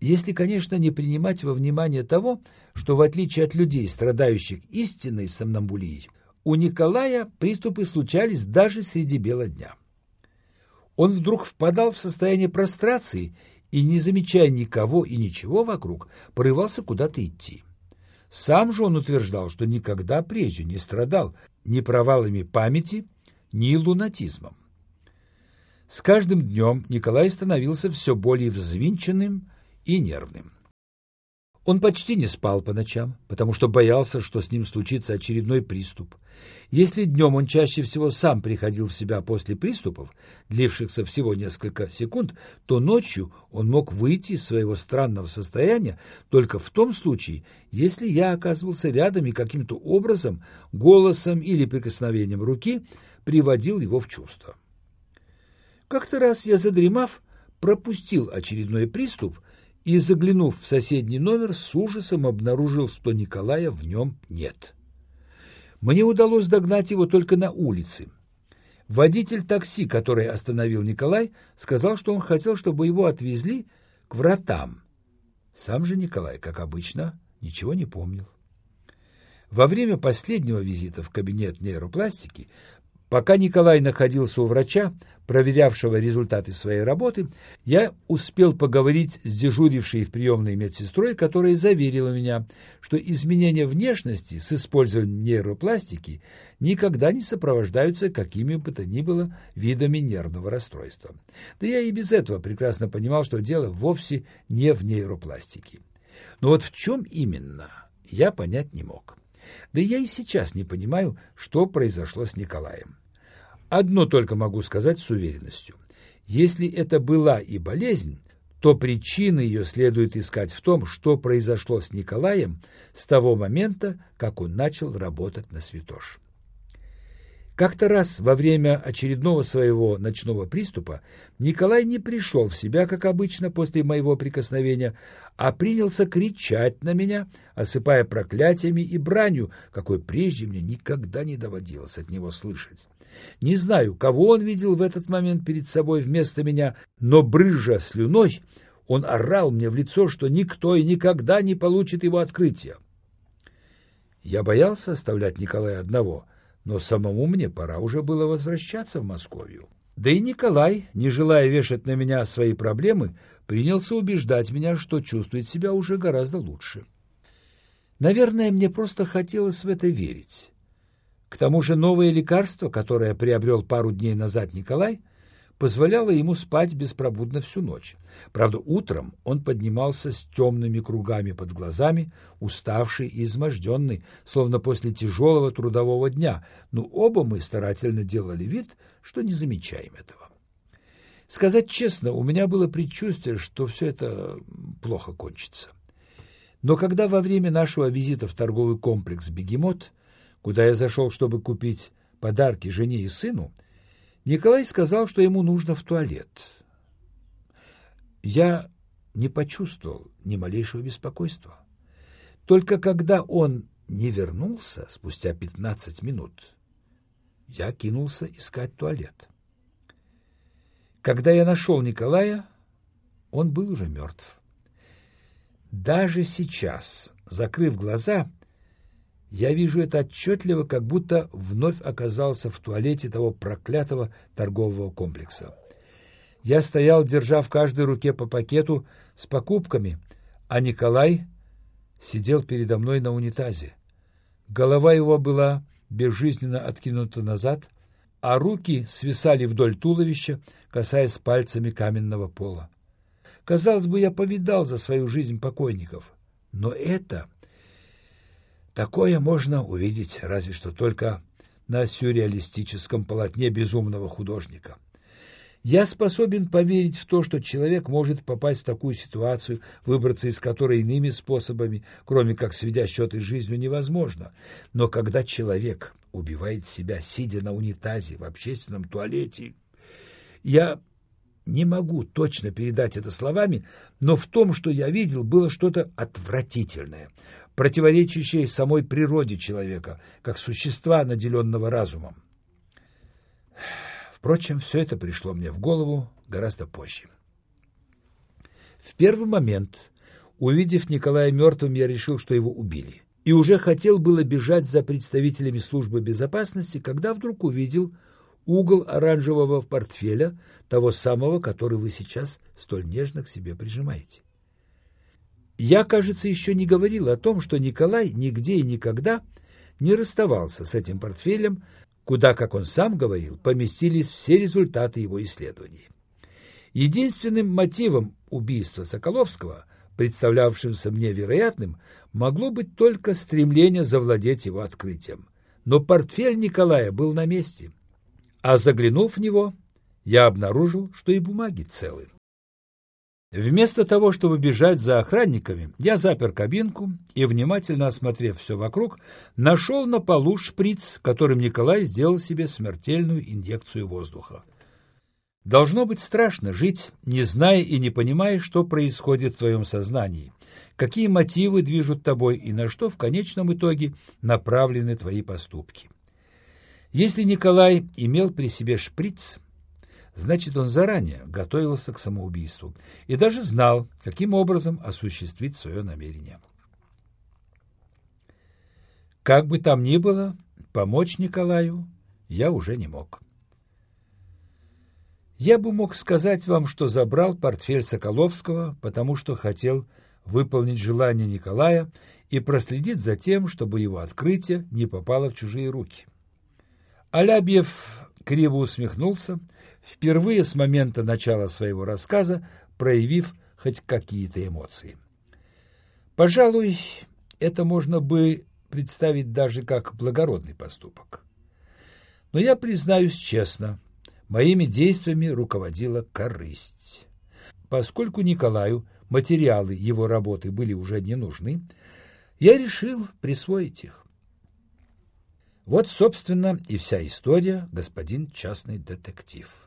Если, конечно, не принимать во внимание того, что в отличие от людей, страдающих истинной сомнамбулией, у Николая приступы случались даже среди бела дня. Он вдруг впадал в состояние прострации и, не замечая никого и ничего вокруг, порывался куда-то идти. Сам же он утверждал, что никогда прежде не страдал ни провалами памяти, ни лунатизмом. С каждым днем Николай становился все более взвинченным и нервным. Он почти не спал по ночам, потому что боялся, что с ним случится очередной приступ. Если днем он чаще всего сам приходил в себя после приступов, длившихся всего несколько секунд, то ночью он мог выйти из своего странного состояния только в том случае, если я оказывался рядом и каким-то образом, голосом или прикосновением руки, приводил его в чувство. Как-то раз я, задремав, пропустил очередной приступ и, заглянув в соседний номер, с ужасом обнаружил, что Николая в нем нет. Мне удалось догнать его только на улице. Водитель такси, который остановил Николай, сказал, что он хотел, чтобы его отвезли к вратам. Сам же Николай, как обычно, ничего не помнил. Во время последнего визита в кабинет нейропластики Пока Николай находился у врача, проверявшего результаты своей работы, я успел поговорить с дежурившей в приемной медсестрой, которая заверила меня, что изменения внешности с использованием нейропластики никогда не сопровождаются какими бы то ни было видами нервного расстройства. Да я и без этого прекрасно понимал, что дело вовсе не в нейропластике. Но вот в чем именно, я понять не мог. Да я и сейчас не понимаю, что произошло с Николаем. Одно только могу сказать с уверенностью. Если это была и болезнь, то причины ее следует искать в том, что произошло с Николаем с того момента, как он начал работать на святош. Как-то раз во время очередного своего ночного приступа Николай не пришел в себя, как обычно, после моего прикосновения, а принялся кричать на меня, осыпая проклятиями и бранью, какой прежде мне никогда не доводилось от него слышать. Не знаю, кого он видел в этот момент перед собой вместо меня, но, брыжа слюной, он орал мне в лицо, что никто и никогда не получит его открытия. Я боялся оставлять Николая одного — но самому мне пора уже было возвращаться в Московию. Да и Николай, не желая вешать на меня свои проблемы, принялся убеждать меня, что чувствует себя уже гораздо лучше. Наверное, мне просто хотелось в это верить. К тому же новое лекарство, которое приобрел пару дней назад Николай – позволяло ему спать беспробудно всю ночь. Правда, утром он поднимался с темными кругами под глазами, уставший и изможденный, словно после тяжелого трудового дня, но оба мы старательно делали вид, что не замечаем этого. Сказать честно, у меня было предчувствие, что все это плохо кончится. Но когда во время нашего визита в торговый комплекс «Бегемот», куда я зашел, чтобы купить подарки жене и сыну, Николай сказал, что ему нужно в туалет. Я не почувствовал ни малейшего беспокойства. Только когда он не вернулся спустя пятнадцать минут, я кинулся искать туалет. Когда я нашел Николая, он был уже мертв. Даже сейчас, закрыв глаза, я вижу это отчетливо, как будто вновь оказался в туалете того проклятого торгового комплекса. Я стоял, держа в каждой руке по пакету с покупками, а Николай сидел передо мной на унитазе. Голова его была безжизненно откинута назад, а руки свисали вдоль туловища, касаясь пальцами каменного пола. Казалось бы, я повидал за свою жизнь покойников, но это... Такое можно увидеть разве что только на сюрреалистическом полотне безумного художника. Я способен поверить в то, что человек может попасть в такую ситуацию, выбраться из которой иными способами, кроме как сведя счеты с жизнью, невозможно. Но когда человек убивает себя, сидя на унитазе в общественном туалете, я не могу точно передать это словами, но в том, что я видел, было что-то отвратительное, противоречащее самой природе человека, как существа, наделенного разумом. Впрочем, все это пришло мне в голову гораздо позже. В первый момент, увидев Николая мертвым, я решил, что его убили. И уже хотел было бежать за представителями службы безопасности, когда вдруг увидел угол оранжевого портфеля, того самого, который вы сейчас столь нежно к себе прижимаете. Я, кажется, еще не говорил о том, что Николай нигде и никогда не расставался с этим портфелем, куда, как он сам говорил, поместились все результаты его исследований. Единственным мотивом убийства Соколовского, представлявшимся мне вероятным, могло быть только стремление завладеть его открытием. Но портфель Николая был на месте, а заглянув в него, я обнаружил, что и бумаги целы. Вместо того, чтобы бежать за охранниками, я запер кабинку и, внимательно осмотрев все вокруг, нашел на полу шприц, которым Николай сделал себе смертельную инъекцию воздуха. Должно быть страшно жить, не зная и не понимая, что происходит в твоем сознании, какие мотивы движут тобой и на что в конечном итоге направлены твои поступки. Если Николай имел при себе шприц, Значит, он заранее готовился к самоубийству и даже знал, каким образом осуществить свое намерение. Как бы там ни было, помочь Николаю я уже не мог. Я бы мог сказать вам, что забрал портфель Соколовского, потому что хотел выполнить желание Николая и проследить за тем, чтобы его открытие не попало в чужие руки. Алябьев криво усмехнулся, впервые с момента начала своего рассказа проявив хоть какие-то эмоции. Пожалуй, это можно бы представить даже как благородный поступок. Но я признаюсь честно, моими действиями руководила корысть. Поскольку Николаю материалы его работы были уже не нужны, я решил присвоить их. Вот, собственно, и вся история, господин частный детектив.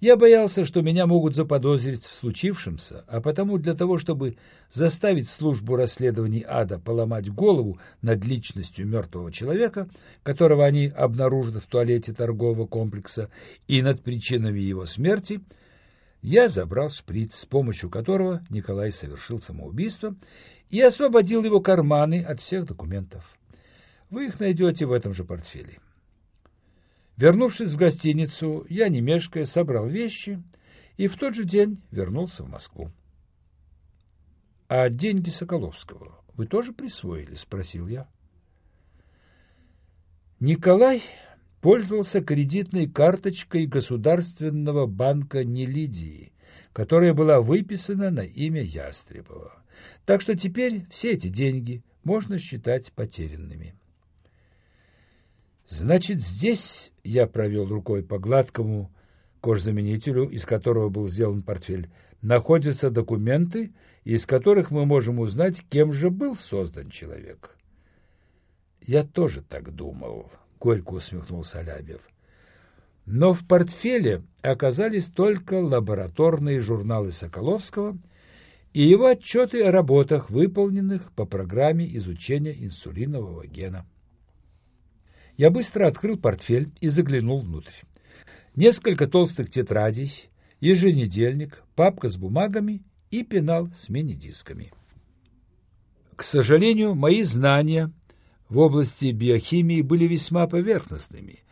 Я боялся, что меня могут заподозрить в случившемся, а потому для того, чтобы заставить службу расследований ада поломать голову над личностью мертвого человека, которого они обнаружат в туалете торгового комплекса, и над причинами его смерти, я забрал шприц, с помощью которого Николай совершил самоубийство, и освободил его карманы от всех документов. Вы их найдете в этом же портфеле. Вернувшись в гостиницу, я, не мешкая, собрал вещи и в тот же день вернулся в Москву. — А деньги Соколовского вы тоже присвоили? — спросил я. Николай пользовался кредитной карточкой Государственного банка Нелидии, которая была выписана на имя Ястребова. Так что теперь все эти деньги можно считать потерянными. Значит, здесь я провел рукой по гладкому кожзаменителю, из которого был сделан портфель, находятся документы, из которых мы можем узнать, кем же был создан человек. Я тоже так думал, горько усмехнулся Алябьев. Но в портфеле оказались только лабораторные журналы Соколовского, и его отчеты о работах, выполненных по программе изучения инсулинового гена. Я быстро открыл портфель и заглянул внутрь. Несколько толстых тетрадей, еженедельник, папка с бумагами и пенал с мини-дисками. К сожалению, мои знания в области биохимии были весьма поверхностными,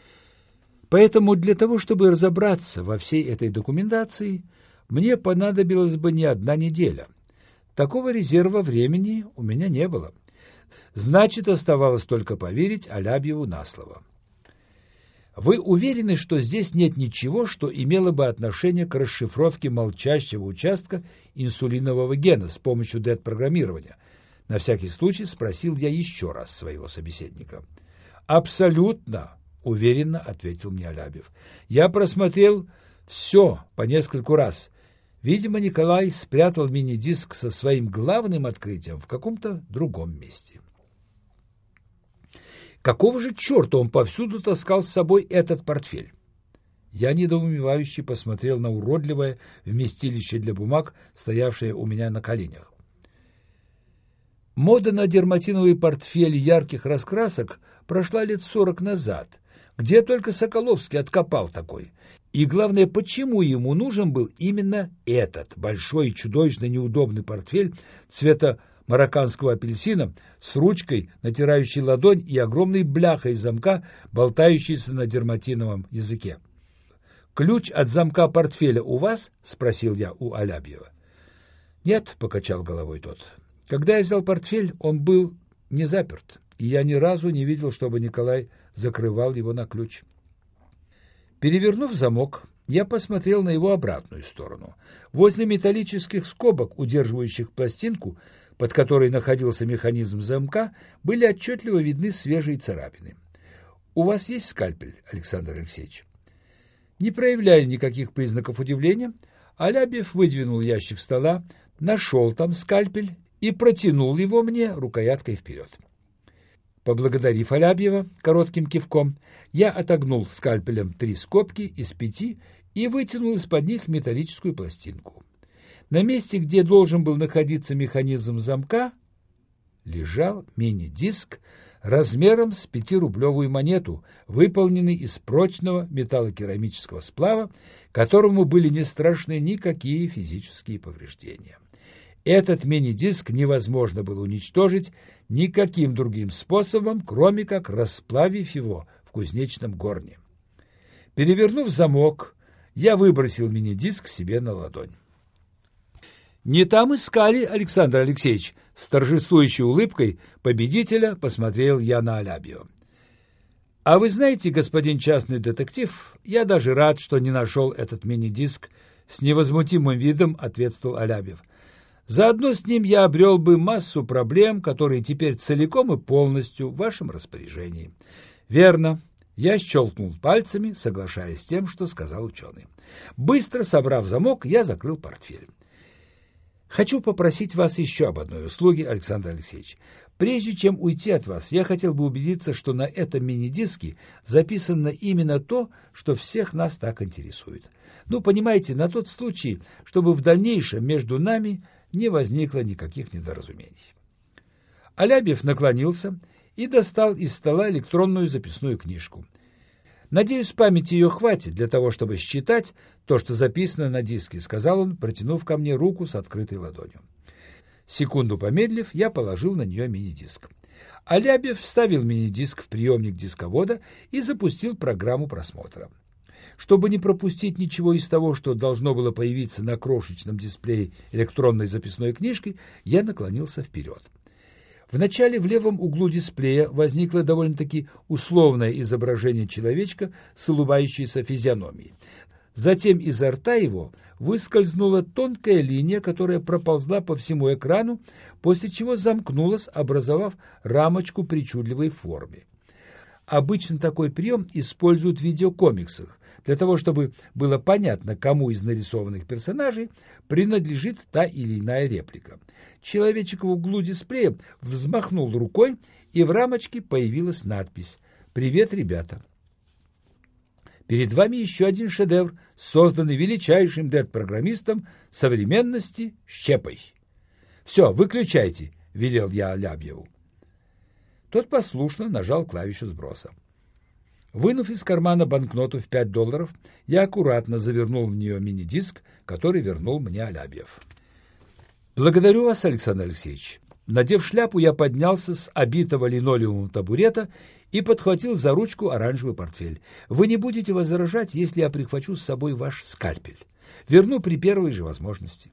поэтому для того, чтобы разобраться во всей этой документации, мне понадобилась бы не одна неделя. Такого резерва времени у меня не было. Значит, оставалось только поверить Алябьеву на слово. Вы уверены, что здесь нет ничего, что имело бы отношение к расшифровке молчащего участка инсулинового гена с помощью ДЭТ-программирования? На всякий случай спросил я еще раз своего собеседника. «Абсолютно», — уверенно ответил мне Алябьев. «Я просмотрел все по нескольку раз. Видимо, Николай спрятал мини-диск со своим главным открытием в каком-то другом месте». Какого же черта он повсюду таскал с собой этот портфель? Я недоумевающе посмотрел на уродливое вместилище для бумаг, стоявшее у меня на коленях. Мода на дерматиновый портфель ярких раскрасок прошла лет сорок назад. Где только Соколовский откопал такой. И главное, почему ему нужен был именно этот большой и чудовищно неудобный портфель цвета марокканского апельсина с ручкой, натирающей ладонь и огромной бляхой замка, болтающейся на дерматиновом языке. «Ключ от замка портфеля у вас?» — спросил я у Алябьева. «Нет», — покачал головой тот. «Когда я взял портфель, он был не заперт, и я ни разу не видел, чтобы Николай закрывал его на ключ». Перевернув замок, я посмотрел на его обратную сторону. Возле металлических скобок, удерживающих пластинку, под которой находился механизм замка, были отчетливо видны свежие царапины. «У вас есть скальпель, Александр Алексеевич?» Не проявляя никаких признаков удивления, Алябьев выдвинул ящик стола, нашел там скальпель и протянул его мне рукояткой вперед. Поблагодарив Алябьева коротким кивком, я отогнул скальпелем три скобки из пяти и вытянул из-под них металлическую пластинку. На месте, где должен был находиться механизм замка, лежал мини-диск размером с пятирублевую монету, выполненный из прочного металлокерамического сплава, которому были не страшны никакие физические повреждения. Этот мини-диск невозможно было уничтожить никаким другим способом, кроме как расплавив его в кузнечном горне. Перевернув замок, я выбросил мини-диск себе на ладонь. «Не там искали, Александр Алексеевич!» С торжествующей улыбкой победителя посмотрел я на Алябьева. «А вы знаете, господин частный детектив, я даже рад, что не нашел этот мини-диск», с невозмутимым видом ответствовал Алябьев. «Заодно с ним я обрел бы массу проблем, которые теперь целиком и полностью в вашем распоряжении». «Верно». Я щелкнул пальцами, соглашаясь с тем, что сказал ученый. Быстро собрав замок, я закрыл портфель. Хочу попросить вас еще об одной услуге, Александр Алексеевич. Прежде чем уйти от вас, я хотел бы убедиться, что на этом мини-диске записано именно то, что всех нас так интересует. Ну, понимаете, на тот случай, чтобы в дальнейшем между нами не возникло никаких недоразумений. Алябьев наклонился и достал из стола электронную записную книжку. Надеюсь, памяти ее хватит для того, чтобы считать то, что записано на диске, сказал он, протянув ко мне руку с открытой ладонью. Секунду помедлив, я положил на нее мини-диск. Алябьев вставил мини-диск в приемник дисковода и запустил программу просмотра. Чтобы не пропустить ничего из того, что должно было появиться на крошечном дисплее электронной записной книжки, я наклонился вперед. Вначале в левом углу дисплея возникло довольно-таки условное изображение человечка с улыбающейся физиономией. Затем изо рта его выскользнула тонкая линия, которая проползла по всему экрану, после чего замкнулась, образовав рамочку причудливой формы. Обычно такой прием используют в видеокомиксах, для того, чтобы было понятно, кому из нарисованных персонажей принадлежит та или иная реплика. Человечек в углу дисплея взмахнул рукой, и в рамочке появилась надпись «Привет, ребята». Перед вами еще один шедевр, созданный величайшим дед-программистом современности Щепой. «Все, выключайте», — велел я Алябьеву. Тот послушно нажал клавишу сброса. Вынув из кармана банкноту в 5 долларов, я аккуратно завернул в нее мини-диск, который вернул мне Алябьев. «Благодарю вас, Александр Алексеевич». Надев шляпу, я поднялся с обитого линолеумом табурета и подхватил за ручку оранжевый портфель. «Вы не будете возражать, если я прихвачу с собой ваш скальпель? Верну при первой же возможности».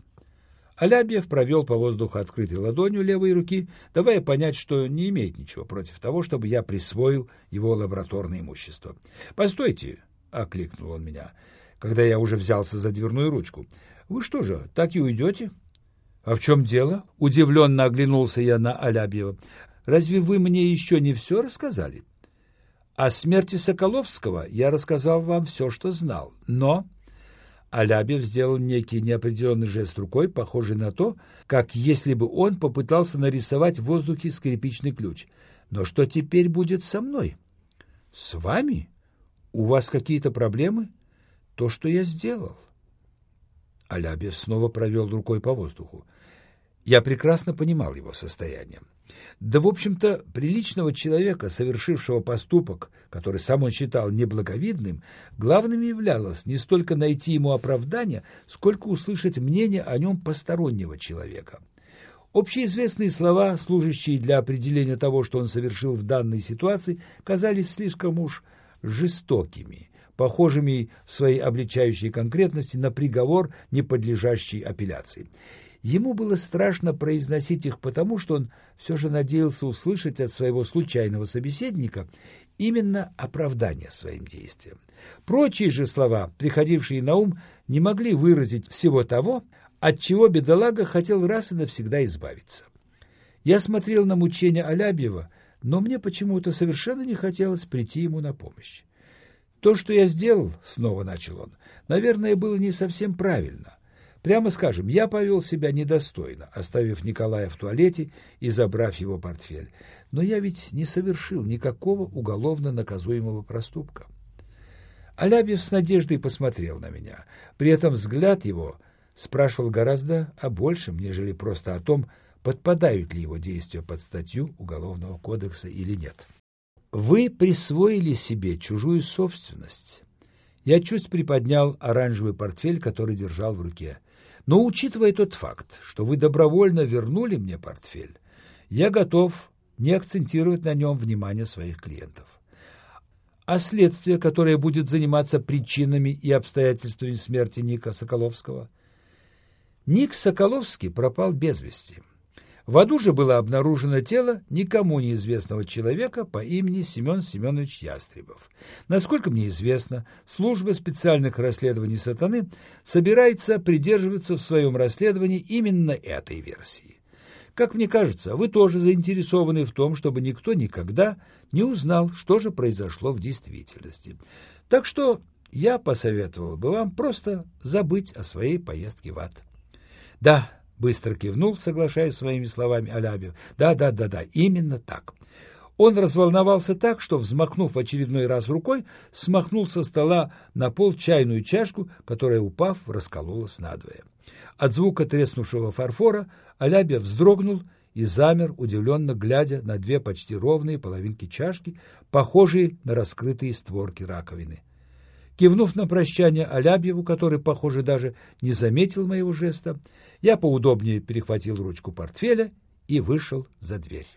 Алябьев провел по воздуху открытой ладонью левой руки, давая понять, что не имеет ничего против того, чтобы я присвоил его лабораторное имущество. «Постойте!» — окликнул он меня, когда я уже взялся за дверную ручку. «Вы что же, так и уйдете?» «А в чем дело?» — удивленно оглянулся я на Алябьева. «Разве вы мне еще не все рассказали?» «О смерти Соколовского я рассказал вам все, что знал, но...» Алябьев сделал некий неопределенный жест рукой, похожий на то, как если бы он попытался нарисовать в воздухе скрипичный ключ. «Но что теперь будет со мной?» «С вами? У вас какие-то проблемы?» «То, что я сделал». Алябьев снова провел рукой по воздуху. Я прекрасно понимал его состояние. Да, в общем-то, приличного человека, совершившего поступок, который сам он считал неблаговидным, главным являлось не столько найти ему оправдание, сколько услышать мнение о нем постороннего человека. Общеизвестные слова, служащие для определения того, что он совершил в данной ситуации, казались слишком уж жестокими, похожими в своей обличающей конкретности на приговор, не подлежащий апелляции. Ему было страшно произносить их потому, что он все же надеялся услышать от своего случайного собеседника именно оправдание своим действиям. Прочие же слова, приходившие на ум, не могли выразить всего того, от чего бедолага хотел раз и навсегда избавиться. Я смотрел на мучения Алябьева, но мне почему-то совершенно не хотелось прийти ему на помощь. То, что я сделал, — снова начал он, — наверное, было не совсем правильно — Прямо скажем, я повел себя недостойно, оставив Николая в туалете и забрав его портфель. Но я ведь не совершил никакого уголовно наказуемого проступка. Алябьев с надеждой посмотрел на меня. При этом взгляд его спрашивал гораздо о большем, нежели просто о том, подпадают ли его действия под статью Уголовного кодекса или нет. Вы присвоили себе чужую собственность. Я чуть приподнял оранжевый портфель, который держал в руке. Но учитывая тот факт, что вы добровольно вернули мне портфель, я готов не акцентировать на нем внимание своих клиентов. А следствие, которое будет заниматься причинами и обстоятельствами смерти Ника Соколовского? Ник Соколовский пропал без вести. В аду же было обнаружено тело никому неизвестного человека по имени Семен Семенович Ястребов. Насколько мне известно, служба специальных расследований сатаны собирается придерживаться в своем расследовании именно этой версии. Как мне кажется, вы тоже заинтересованы в том, чтобы никто никогда не узнал, что же произошло в действительности. Так что я посоветовал бы вам просто забыть о своей поездке в ад. Да, Быстро кивнул, соглашаясь своими словами Алябьев. Да, да, да, да, именно так. Он разволновался так, что, взмахнув очередной раз рукой, смахнул со стола на пол чайную чашку, которая, упав, раскололась надвое. От звука треснувшего фарфора Алябьев вздрогнул и замер, удивленно глядя на две почти ровные половинки чашки, похожие на раскрытые створки раковины. Кивнув на прощание Алябьеву, который, похоже, даже не заметил моего жеста, я поудобнее перехватил ручку портфеля и вышел за дверь.